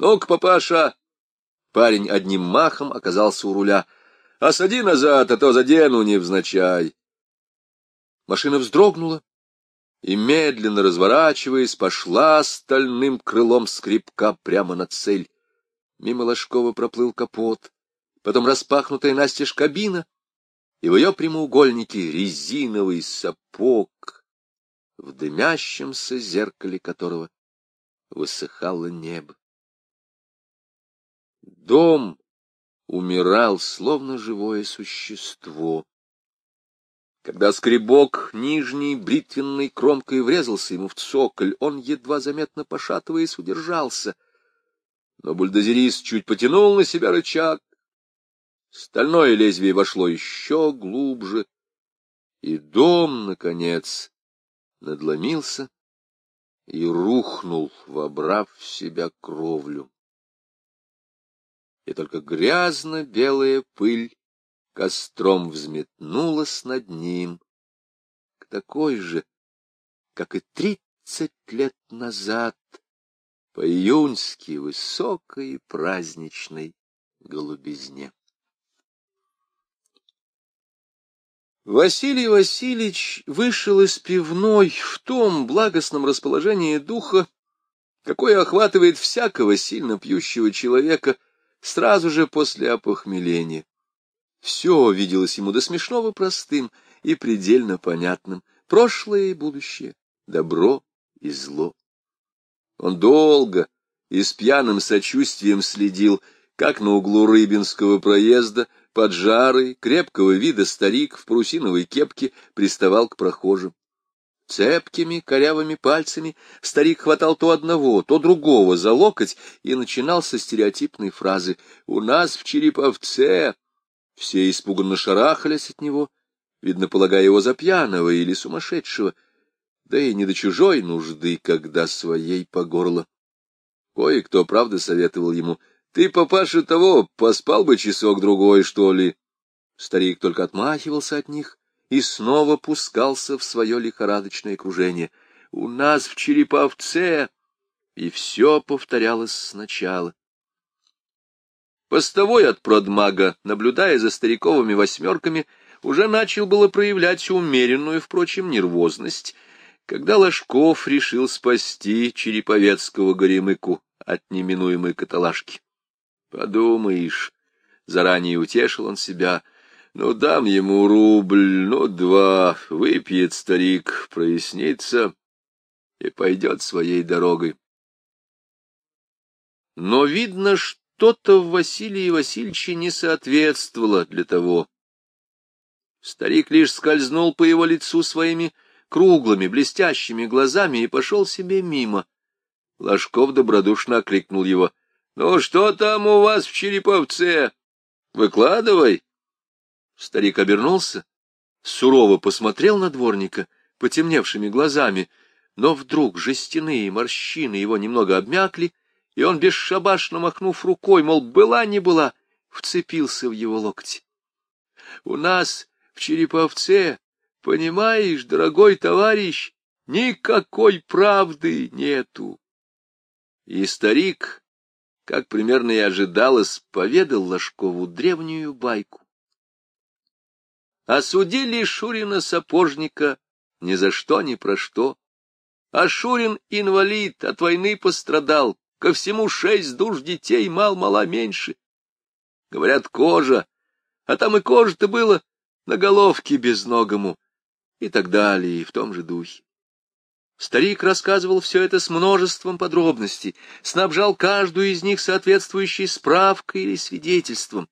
Ну-ка, папаша! Парень одним махом оказался у руля. Осади назад, а то задену невзначай. Машина вздрогнула и, медленно разворачиваясь, пошла стальным крылом скрипка прямо на цель. Мимо Ложкова проплыл капот, потом распахнутая настежь кабина, и в ее прямоугольнике резиновый сапог, в дымящемся зеркале которого высыхало небо. Дом умирал, словно живое существо. Когда скребок нижней бритвенной кромкой врезался ему в цоколь, он, едва заметно пошатываясь, удержался. Но бульдозерист чуть потянул на себя рычаг. Стальное лезвие вошло еще глубже, и дом, наконец, надломился и рухнул, вобрав в себя кровлю. И только грязно-белая пыль костром взметнулась над ним, к такой же, как и тридцать лет назад, по-июньски высокой праздничной голубизне. Василий Васильевич вышел из пивной в том благостном расположении духа, какое охватывает всякого сильно пьющего человека сразу же после опохмеления. Все виделось ему до смешного простым и предельно понятным, прошлое и будущее, добро и зло. Он долго и с пьяным сочувствием следил, как на углу Рыбинского проезда поджарый, крепкого вида старик в парусиновой кепке приставал к прохожим. Цепкими, корявыми пальцами старик хватал то одного, то другого за локоть и начинал со стереотипной фразы «У нас в Череповце все испуганно шарахались от него, видно, полагая его за пьяного или сумасшедшего, да и не до чужой нужды, когда своей по горло. Кое-кто, правда, советовал ему, «Ты, папаша, того, поспал бы часок-другой, что ли?» Старик только отмахивался от них и снова пускался в свое лихорадочное кружение. «У нас в Череповце...» И все повторялось сначала. Постовой от продмага, наблюдая за стариковыми восьмерками, уже начал было проявлять умеренную, впрочем, нервозность, когда Ложков решил спасти череповецкого горемыку от неминуемой каталажки. Подумаешь, заранее утешил он себя, ну, дам ему рубль, ну, два, выпьет старик, прояснится и пойдет своей дорогой. Но видно, что что-то в Василии Васильевиче не соответствовало для того. Старик лишь скользнул по его лицу своими круглыми, блестящими глазами и пошел себе мимо. Ложков добродушно окликнул его. — Ну, что там у вас в Череповце? Выкладывай. Старик обернулся, сурово посмотрел на дворника потемневшими глазами, но вдруг жестяные морщины его немного обмякли, и он, бесшабашно махнув рукой, мол, была не была, вцепился в его локти. У нас в Череповце, понимаешь, дорогой товарищ, никакой правды нету. И старик, как примерно и ожидалось, поведал Ложкову древнюю байку. Осудили Шурина-сапожника ни за что, ни про что. А Шурин инвалид, от войны пострадал, Ко всему шесть душ детей, мал-мала меньше. Говорят, кожа, а там и кожа-то было на головке безногому. И так далее, и в том же духе. Старик рассказывал все это с множеством подробностей, снабжал каждую из них соответствующей справкой или свидетельством.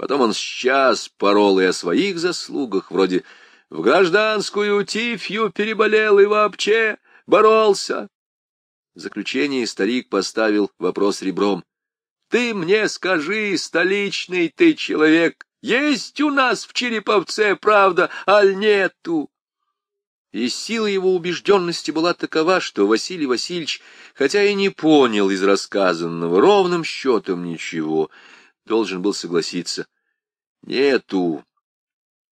Потом он сейчас порол и о своих заслугах, вроде «в гражданскую тифью переболел и вообще боролся, в заключение старик поставил вопрос ребром. «Ты мне скажи, столичный ты человек, есть у нас в Череповце правда, аль нету?» И сила его убежденности была такова, что Василий Васильевич, хотя и не понял из рассказанного ровным счетом ничего, должен был согласиться. «Нету».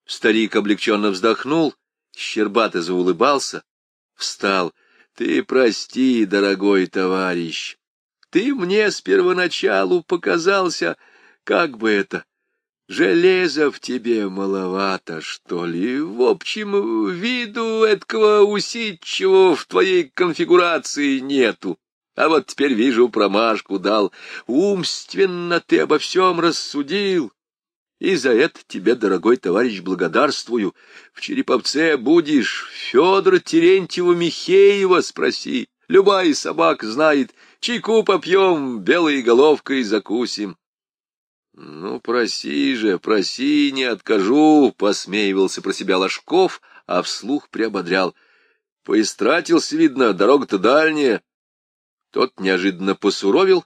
Старик облегченно вздохнул, щербато заулыбался, встал — ты прости, дорогой товарищ. Ты мне с первоначалу показался, как бы это, железа в тебе маловато, что ли. В общем, виду этого усидчивого в твоей конфигурации нету. А вот теперь вижу, промашку дал. Умственно ты обо всем рассудил. И за это тебе, дорогой товарищ, благодарствую. В Череповце будешь Федора Терентьева Михеева спроси. Любая собака знает. Чайку попьем, белой головкой закусим. Ну, проси же, проси, не откажу, — посмеивался про себя Ложков, а вслух приободрял. Поистратился, видно, дорога-то дальняя. Тот неожиданно посуровил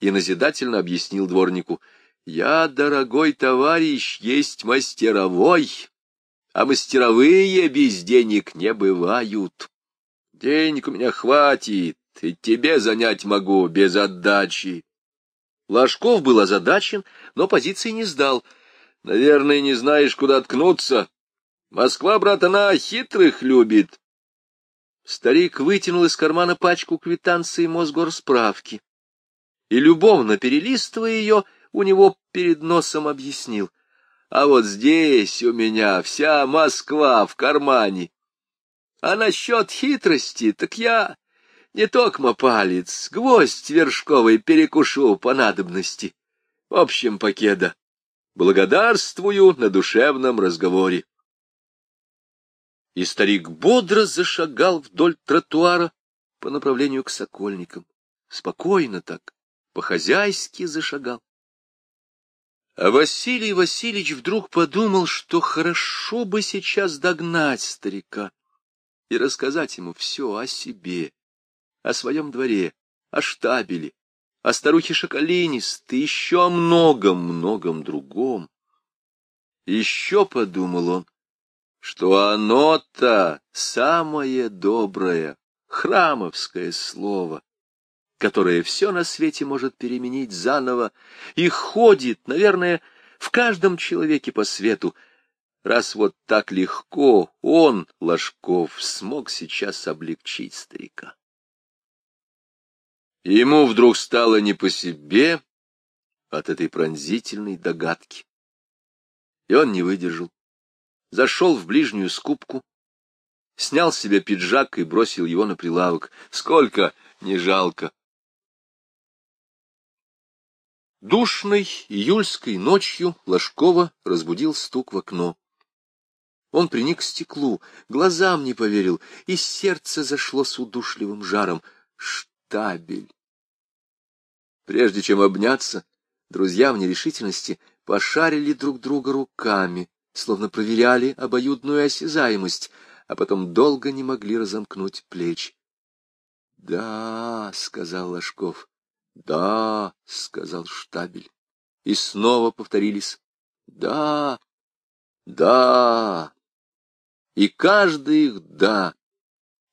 и назидательно объяснил дворнику. — Я, дорогой товарищ, есть мастеровой, а мастеровые без денег не бывают. Денег у меня хватит, и тебе занять могу без отдачи. Ложков был озадачен, но позиции не сдал. — Наверное, не знаешь, куда ткнуться. Москва, брат, она хитрых любит. Старик вытянул из кармана пачку квитанции Мосгорсправки и, любовно перелистывая ее, у него перед носом объяснил. А вот здесь у меня вся Москва в кармане. А насчет хитрости, так я не токмо палец, гвоздь вершковый перекушу по надобности. В общем, покеда. Благодарствую на душевном разговоре и старик бодро зашагал вдоль тротуара по направлению к сокольникам. Спокойно так, по-хозяйски зашагал. А Василий Васильевич вдруг подумал, что хорошо бы сейчас догнать старика и рассказать ему все о себе, о своем дворе, о штабеле, о старухе Шоколинистой, еще о многом-многом другом. Еще, подумал он, что оно-то самое доброе, храмовское слово, которое все на свете может переменить заново и ходит, наверное, в каждом человеке по свету, раз вот так легко он, Ложков, смог сейчас облегчить старика. Ему вдруг стало не по себе от этой пронзительной догадки. И он не выдержал зашел в ближнюю скупку, снял себе пиджак и бросил его на прилавок. Сколько не жалко. Душной июльской ночью Ложкова разбудил стук в окно. Он приник к стеклу, глазам не поверил, и сердце зашло с удушливым жаром. Штабель! Прежде чем обняться, друзья в нерешительности пошарили друг друга руками словно проверяли обоюдную осязаемость, а потом долго не могли разомкнуть плеч. — Да, — сказал Ложков. — Да, — сказал Штабель. И снова повторились. — Да, да. И каждый их «да»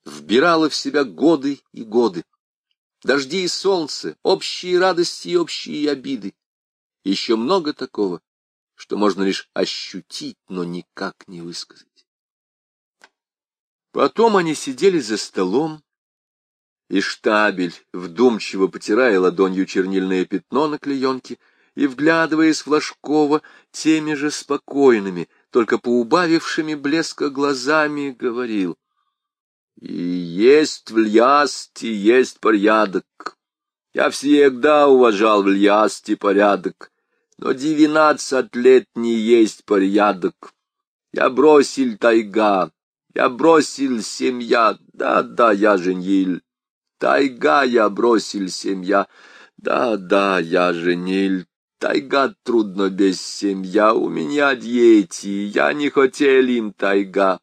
вбирало в себя годы и годы. Дожди и солнце, общие радости и общие обиды. Еще много такого, что можно лишь ощутить, но никак не высказать. Потом они сидели за столом, и штабель, вдумчиво потирая ладонью чернильное пятно на клеенке и вглядываясь в Ложкова теми же спокойными, только поубавившими блеска глазами, говорил. «И есть в Льясте, есть порядок. Я всегда уважал в Льясте порядок но девятнадцать лет не есть порядок. Я бросил тайга, я бросил семья, да-да, я женил. Тайга я бросил семья, да-да, я женил. Тайга трудно без семья, у меня дети, я не хотел им тайга.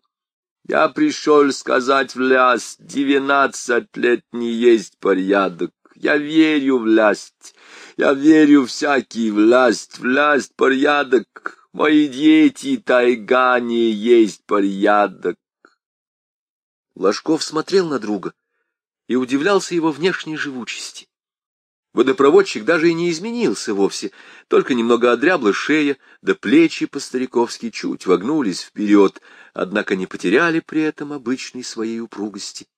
Я пришел сказать в ляс, девятнадцать лет не есть порядок. Я верю в власть, я верю всякий власть, власть, порядок. Мои дети, тайга не есть порядок. Ложков смотрел на друга и удивлялся его внешней живучести. Водопроводчик даже и не изменился вовсе, только немного одрябла шея, да плечи по-стариковски чуть вогнулись вперед, однако не потеряли при этом обычной своей упругости.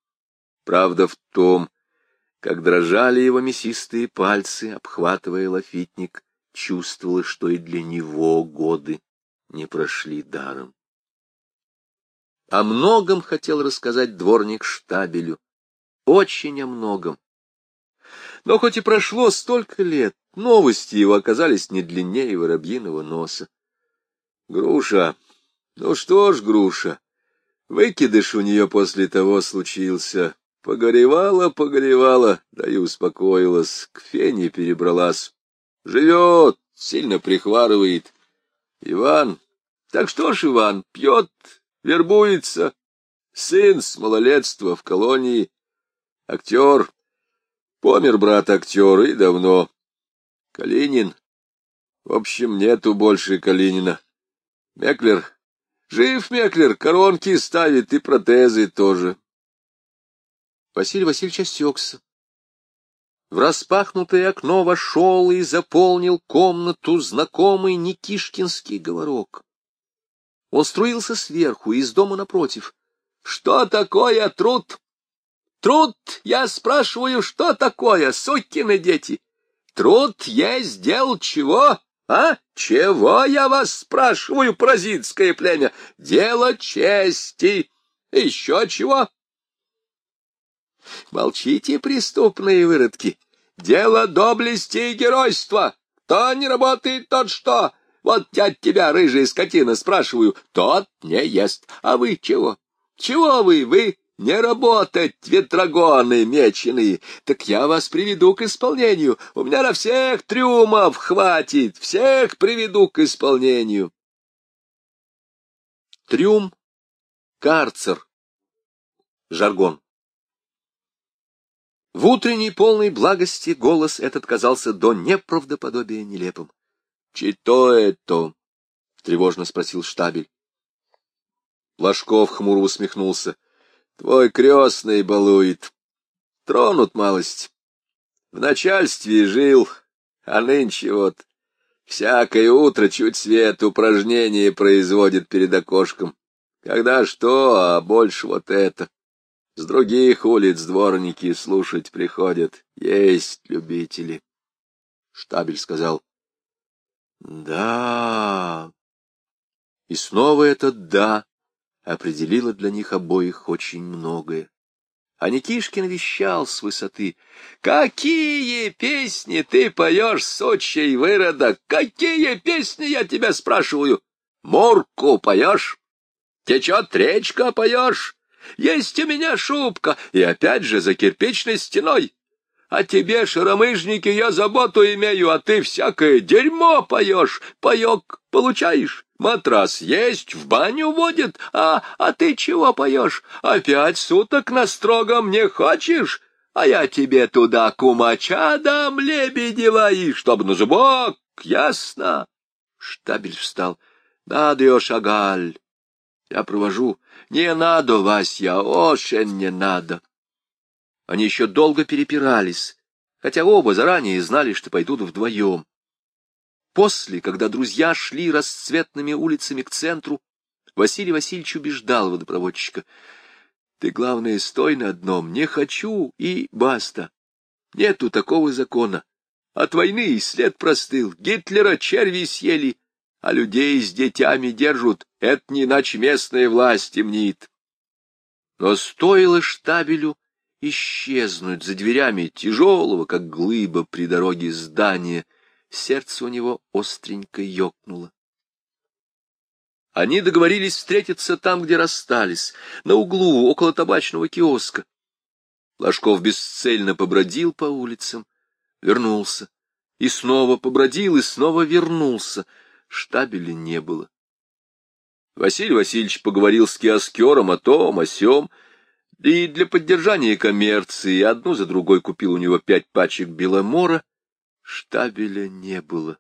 Правда в том, как дрожали его мясистые пальцы, обхватывая лафитник, чувствовала, что и для него годы не прошли даром. О многом хотел рассказать дворник Штабелю, очень о многом. Но хоть и прошло столько лет, новости его оказались не длиннее воробьиного носа. Груша, ну что ж, Груша, выкидыш у нее после того случился. Погоревала, погоревала, да и успокоилась, к фене перебралась. Живет, сильно прихварывает. Иван, так что ж Иван, пьет, вербуется. Сын с малолетства в колонии. Актер. Помер брат актер и давно. Калинин. В общем, нету больше Калинина. Меклер. Жив Меклер, коронки ставит и протезы тоже. Василий Васильевич осекся. В распахнутое окно вошел и заполнил комнату знакомый Никишкинский говорок. Он струился сверху, из дома напротив. — Что такое труд? Труд, я спрашиваю, что такое, сукины дети? Труд есть сделал чего? А? Чего, я вас спрашиваю, паразитское племя? Дело чести. Еще чего? Молчите, преступные выродки. Дело доблести и геройства. Кто не работает, тот что? Вот я от тебя, рыжая скотина, спрашиваю, тот не ест. А вы чего? Чего вы? Вы не работать, ветрогоны меченые. Так я вас приведу к исполнению. У меня на всех трюмов хватит. Всех приведу к исполнению. Трюм, карцер, жаргон. В утренней полной благости голос этот казался до неправдоподобия нелепым. — Чито это? — тревожно спросил штабель. Ложков хмуро усмехнулся. — Твой крестный балует. Тронут малость. В начальстве жил, а нынче вот всякое утро чуть свет упражнения производит перед окошком. Когда что, а больше вот это. С других улиц дворники слушать приходят. Есть любители. Штабель сказал. Да. И снова это «да» определило для них обоих очень многое. А Никишкин вещал с высоты. «Какие песни ты поешь, сочий выродок? Какие песни, я тебя спрашиваю? Морку поешь? Течет речка поешь? Есть у меня шубка, и опять же за кирпичной стеной. А тебе, шаромыжники, я заботу имею, а ты всякое дерьмо поешь, паек получаешь. Матрас есть, в баню водит, а, а ты чего поешь? Опять суток на строгом не хочешь? А я тебе туда кумача дам, лебедева, и чтоб на зубок, ясно? Штабель встал. Надо, шагаль. Я провожу. Не надо, Вася, очень не надо. Они еще долго перепирались, хотя оба заранее знали, что пойдут вдвоем. После, когда друзья шли расцветными улицами к центру, Василий Васильевич убеждал водопроводчика. — Ты, главное, стой на одном. Не хочу и баста. Нету такого закона. От войны и след простыл. Гитлера черви съели, а людей с детьми держат. Это не иначе местная власть темнит. Но стоило штабелю исчезнуть за дверями тяжелого, как глыба при дороге здания, сердце у него остренько ёкнуло. Они договорились встретиться там, где расстались, на углу, около табачного киоска. Ложков бесцельно побродил по улицам, вернулся, и снова побродил, и снова вернулся. Штабеля не было. Василий Васильевич поговорил с киоскером о том, о сём, и для поддержания коммерции одну за другой купил у него пять пачек беломора, штабеля не было.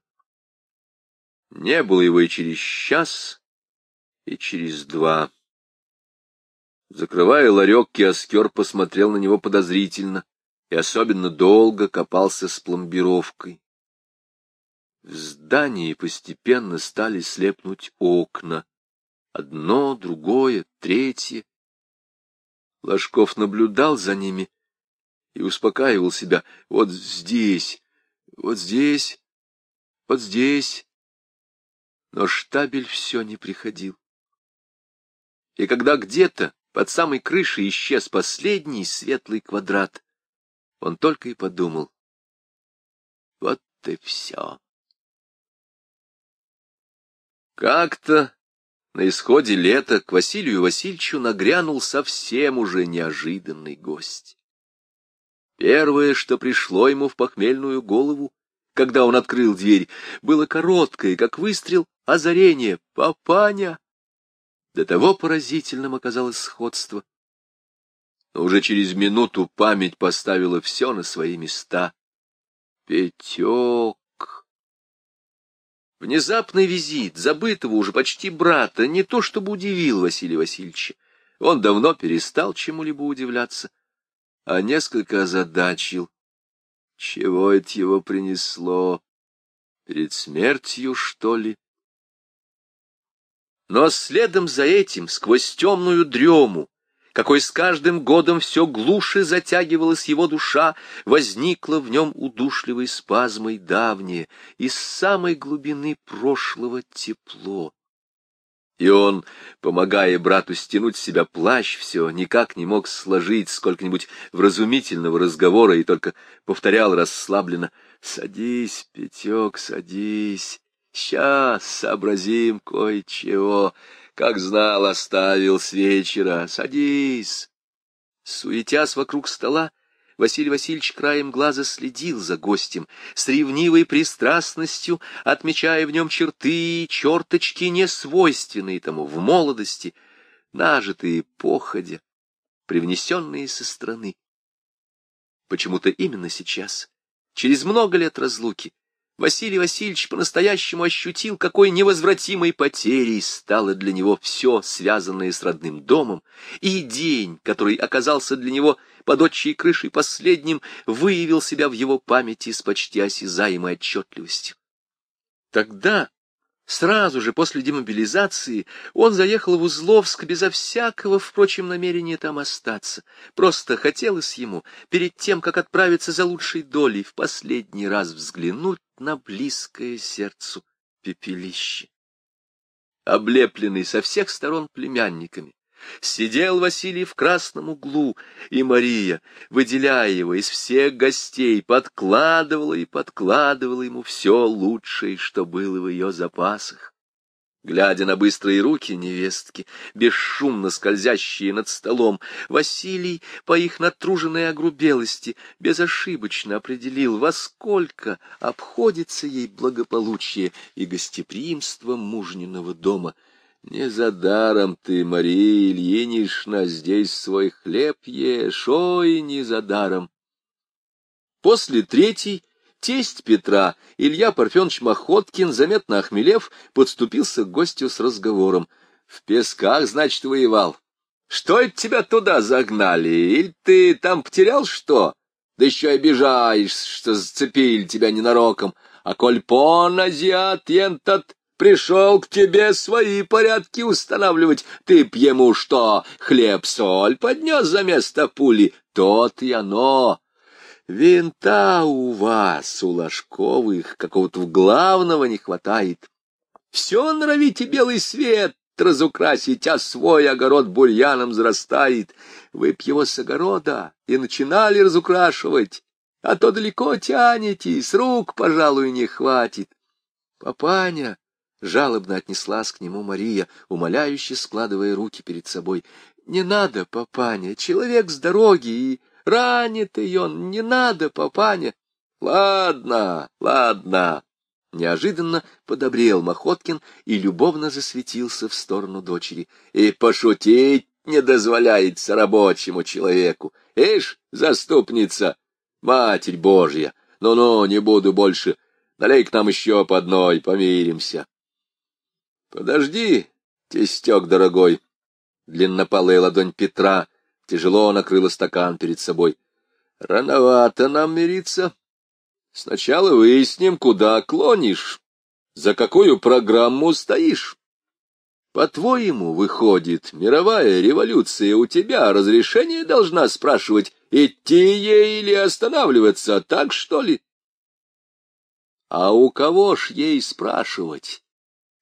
Не было его и через час, и через два. Закрывая ларек, киоскер посмотрел на него подозрительно и особенно долго копался с пломбировкой. В здании постепенно стали слепнуть окна. Одно, другое, третье. Ложков наблюдал за ними и успокаивал себя. Вот здесь, вот здесь, вот здесь. Но штабель все не приходил. И когда где-то под самой крышей исчез последний светлый квадрат, он только и подумал. Вот и все. Как-то на исходе лета к Василию Васильевичу нагрянул совсем уже неожиданный гость. Первое, что пришло ему в похмельную голову, когда он открыл дверь, было короткое, как выстрел, озарение. «Папаня!» До того поразительным оказалось сходство. Но уже через минуту память поставила все на свои места. Петек! Внезапный визит забытого уже почти брата не то чтобы удивил Василия Васильевича. Он давно перестал чему-либо удивляться, а несколько озадачил. Чего это его принесло? Перед смертью, что ли? Но следом за этим, сквозь темную дрему, какой с каждым годом все глуше затягивалась его душа, возникла в нем удушливой спазмой давнее, из самой глубины прошлого тепло. И он, помогая брату стянуть с себя плащ, все никак не мог сложить сколько-нибудь вразумительного разговора и только повторял расслабленно «Садись, Петек, садись, сейчас сообразим кое-чего». Как знал, оставил с вечера. Садись. Суетясь вокруг стола, Василий Васильевич краем глаза следил за гостем, с ревнивой пристрастностью, отмечая в нем черты и черточки, несвойственные тому в молодости, нажитые походя, привнесенные со стороны. Почему-то именно сейчас, через много лет разлуки, Василий Васильевич по-настоящему ощутил, какой невозвратимой потерей стало для него все, связанное с родным домом, и день, который оказался для него под отчей крышей последним, выявил себя в его памяти с почти осязаемой отчетливостью. Тогда Сразу же после демобилизации он заехал в Узловск безо всякого, впрочем, намерения там остаться. Просто хотелось ему, перед тем, как отправиться за лучшей долей, в последний раз взглянуть на близкое сердцу пепелище. Облепленный со всех сторон племянниками, Сидел Василий в красном углу, и Мария, выделяя его из всех гостей, подкладывала и подкладывала ему все лучшее, что было в ее запасах. Глядя на быстрые руки невестки, бесшумно скользящие над столом, Василий, по их натруженной огрубелости, безошибочно определил, во сколько обходится ей благополучие и гостеприимство мужниного дома — не за даром ты, Мария Ильинична, здесь свой хлеб ешь, ой, не за даром. После третьей тесть Петра, Илья Парфенович Махоткин, заметно охмелев, подступился к гостю с разговором. — В песках, значит, воевал. Что это тебя туда загнали? Или ты там потерял что? Да еще обижаешься, что зацепили тебя ненароком. А коль пон азиат ентот Пришел к тебе свои порядки устанавливать. Ты б ему что, хлеб-соль поднес за место пули? Тот и оно. Винта у вас, у Ложковых, какого-то главного не хватает. Все норовите белый свет разукрасить, а свой огород бурьяном зарастает. Вы б его с огорода и начинали разукрашивать, а то далеко тянете, с рук, пожалуй, не хватит. Папаня Жалобно отнеслась к нему Мария, умоляюще складывая руки перед собой. — Не надо, папаня, человек с дороги, и ранитый он, не надо, папаня. — Ладно, ладно. Неожиданно подобрел Махоткин и любовно засветился в сторону дочери. И пошутить не дозволяется рабочему человеку. Ишь, заступница, Матерь Божья, ну-ну, не буду больше. Налей к нам еще по одной, помиримся. — Подожди, тестек дорогой. Длиннопалая ладонь Петра тяжело накрыла стакан перед собой. — Рановато нам мириться. Сначала выясним, куда клонишь, за какую программу стоишь. По-твоему, выходит, мировая революция у тебя разрешение должна спрашивать Идти ей или останавливаться, так что ли? А у кого ж ей спрашивать?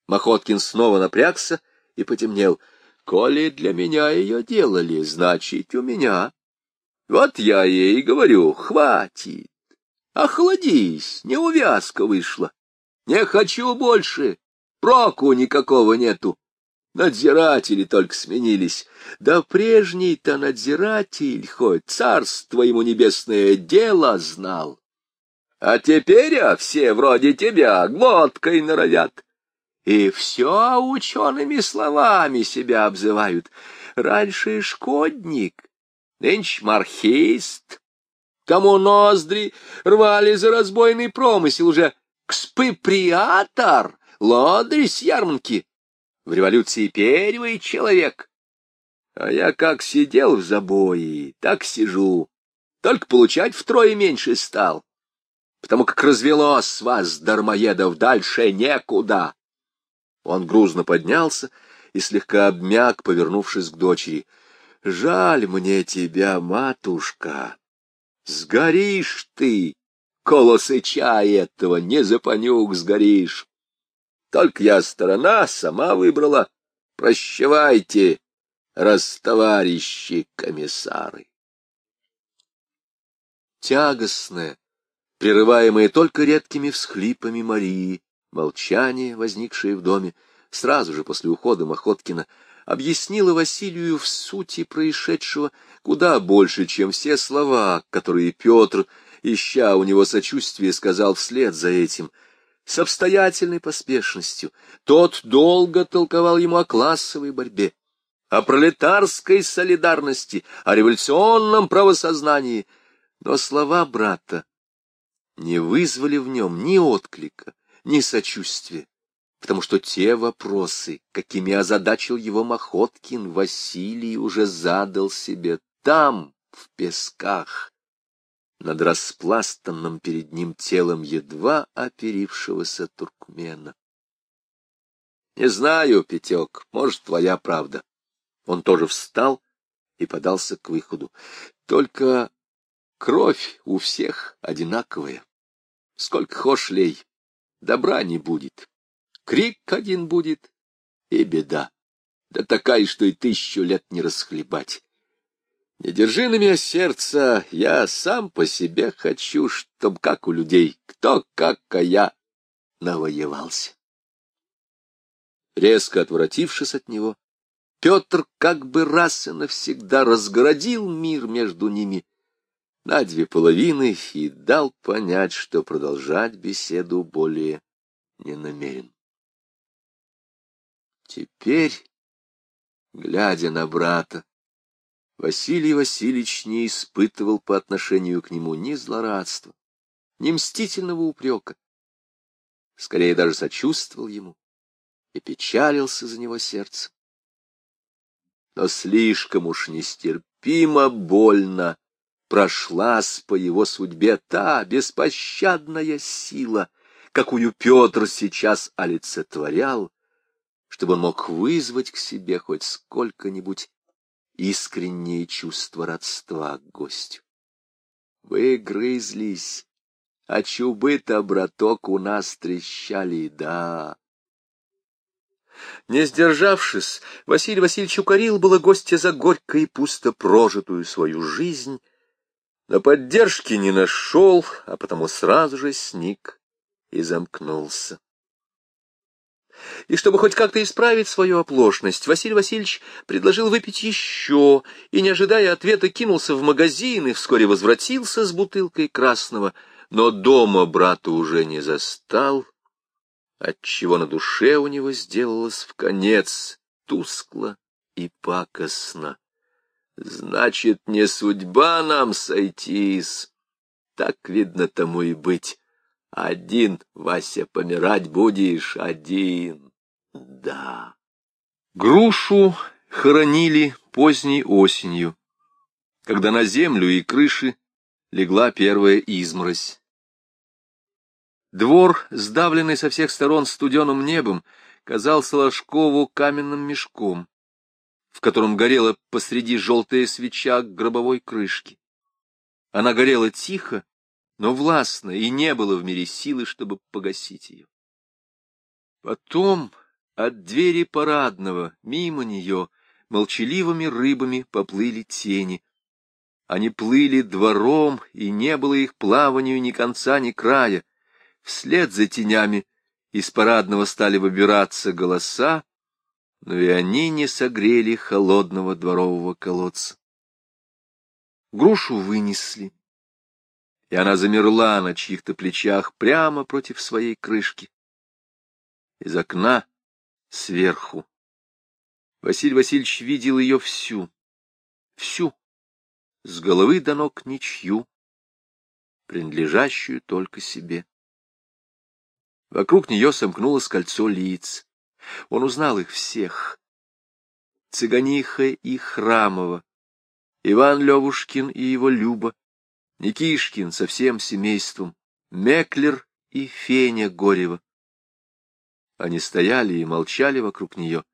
Махоткин снова напрягся и потемнел. Коли для меня ее делали, значит, у меня. Вот я ей говорю, хватит. Охладись, неувязка вышла. Не хочу больше, проку никакого нету. Надзиратели только сменились. Да прежний-то надзиратель, хоть царство ему небесное дело знал. А теперь а все вроде тебя глоткой норовят. И все учеными словами себя обзывают. Раньше шкодник, нынче мархист. Кому ноздри рвали за разбойный промысел уже кспыприатор, лодырь с ярмарки. В революции первый человек. А я как сидел в забое, так сижу. Только получать втрое меньше стал потому как развелось вас, дармоедов, дальше некуда. Он грузно поднялся и слегка обмяк, повернувшись к дочери. — Жаль мне тебя, матушка. Сгоришь ты, колосыча этого, не за понюх сгоришь. Только я сторона сама выбрала. Прощавайте, растоварищи комиссары. Тягостное, прерываемое только редкими всхлипами Марии, молчание, возникшее в доме, сразу же после ухода Махоткина, объяснило Василию в сути происшедшего куда больше, чем все слова, которые Петр, ища у него сочувствие, сказал вслед за этим. С обстоятельной поспешностью тот долго толковал ему о классовой борьбе, о пролетарской солидарности, о революционном правосознании, но слова брата не вызвали в нем ни отклика, ни сочувствия, потому что те вопросы, какими озадачил его Махоткин, Василий уже задал себе там, в песках, над распластанным перед ним телом едва оперившегося туркмена. Не знаю, Петек, может, твоя правда. Он тоже встал и подался к выходу. Только кровь у всех одинаковая. Сколько хошь лей, добра не будет. Крик один будет, и беда. Да такая, что и тысячу лет не расхлебать. Не держи на меня сердце, я сам по себе хочу, чтоб как у людей, кто как, а я, навоевался. Резко отворотившись от него, Петр как бы раз и навсегда разгородил мир между ними на две половины и дал понять, что продолжать беседу более не намерен. Теперь, глядя на брата, Василий Васильевич не испытывал по отношению к нему ни злорадства, ни мстительного упрека. Скорее даже сочувствовал ему и печалился за него сердцем. Но слишком уж нестерпимо больно прошлась по его судьбе та беспощадная сила, какую Петр сейчас олицетворял, чтобы он мог вызвать к себе хоть сколько-нибудь искреннее чувство родства к гостю. Вы грызлись, а чубы-то, браток, у нас трещали, да. Не сдержавшись, Василий Васильевич укорил было гостя за горько и пусто прожитую свою жизнь, но поддержки не нашел, а потому сразу же сник и замкнулся. И чтобы хоть как-то исправить свою оплошность, Василий Васильевич предложил выпить еще, и, не ожидая ответа, кинулся в магазин и вскоре возвратился с бутылкой красного, но дома брата уже не застал, отчего на душе у него сделалось в конец тускло и пакостно. Значит, не судьба нам сойтись. Так, видно, тому и быть. Один, Вася, помирать будешь, один. Да. Грушу хоронили поздней осенью, когда на землю и крыши легла первая изморозь. Двор, сдавленный со всех сторон студеным небом, казался Ложкову каменным мешком в котором горела посреди желтая свеча гробовой крышки. Она горела тихо, но властно, и не было в мире силы, чтобы погасить ее. Потом от двери парадного мимо нее молчаливыми рыбами поплыли тени. Они плыли двором, и не было их плаванию ни конца, ни края. Вслед за тенями из парадного стали выбираться голоса, но и они не согрели холодного дворового колодца. Грушу вынесли, и она замерла на чьих-то плечах прямо против своей крышки. Из окна сверху Василий Васильевич видел ее всю, всю, с головы до ног ничью, принадлежащую только себе. Вокруг нее сомкнулось кольцо лиц. Он узнал их всех. Цыганиха и Храмова, Иван Левушкин и его Люба, Никишкин со всем семейством, Меклер и Феня Горева. Они стояли и молчали вокруг нее,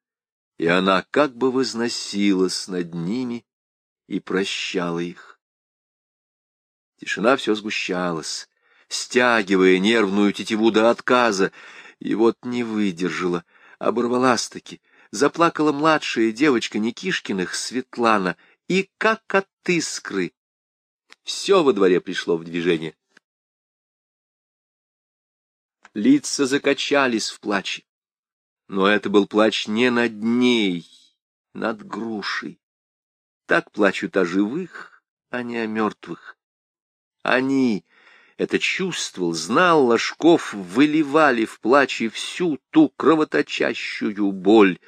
и она как бы возносилась над ними и прощала их. Тишина все сгущалась, стягивая нервную тетиву до отказа, и вот не выдержала, оборвалась-таки, заплакала младшая девочка Никишкиных, Светлана, и как от искры. Все во дворе пришло в движение. Лица закачались в плаче. Но это был плач не над ней, над грушей. Так плачут о живых, а не о мертвых. Они, это чувствовал, знал Ложков, выливали в плаче всю ту кровоточащую боль,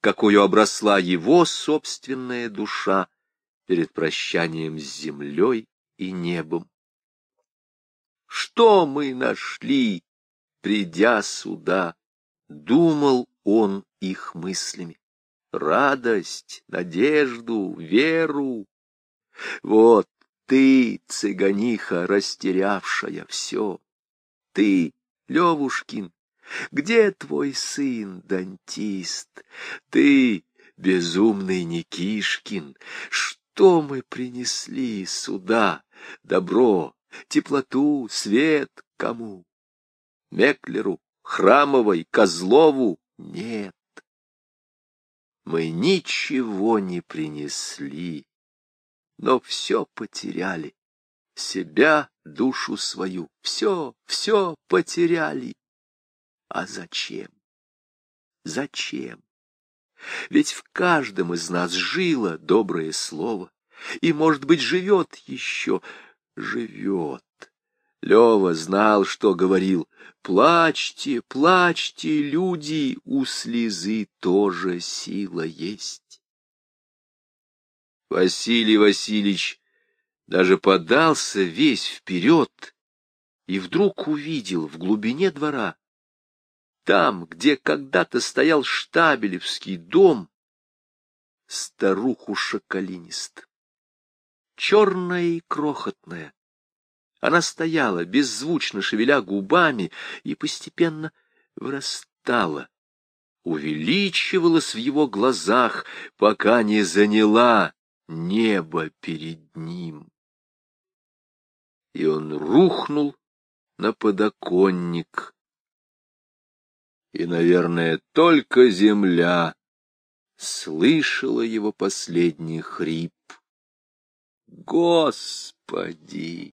какую обросла его собственная душа перед прощанием с землей и небом. Что мы нашли, придя сюда? Думал он их мыслями. Радость, надежду, веру. Вот ты, цыганиха, растерявшая все. Ты, Левушкин, где твой сын, дантист? Ты, безумный Никишкин, что мы принесли сюда? Добро, теплоту, свет кому? Меклеру, Храмовой, Козлову? Нет. Мы ничего не принесли но все потеряли. Себя, душу свою, все, все потеряли. А зачем? Зачем? Ведь в каждом из нас жило доброе слово, и, может быть, живет еще, живет. Лева знал, что говорил. Плачьте, плачьте, люди, у слезы тоже сила есть. Василий Васильевич даже подался весь вперед и вдруг увидел в глубине двора, там, где когда-то стоял штабелевский дом, старуху шоколинист. Черная и крохотная. Она стояла, беззвучно шевеля губами, и постепенно вырастала, увеличивалась в его глазах, пока не заняла небо перед ним. И он рухнул на подоконник. И, наверное, только земля слышала его последний хрип. Господи!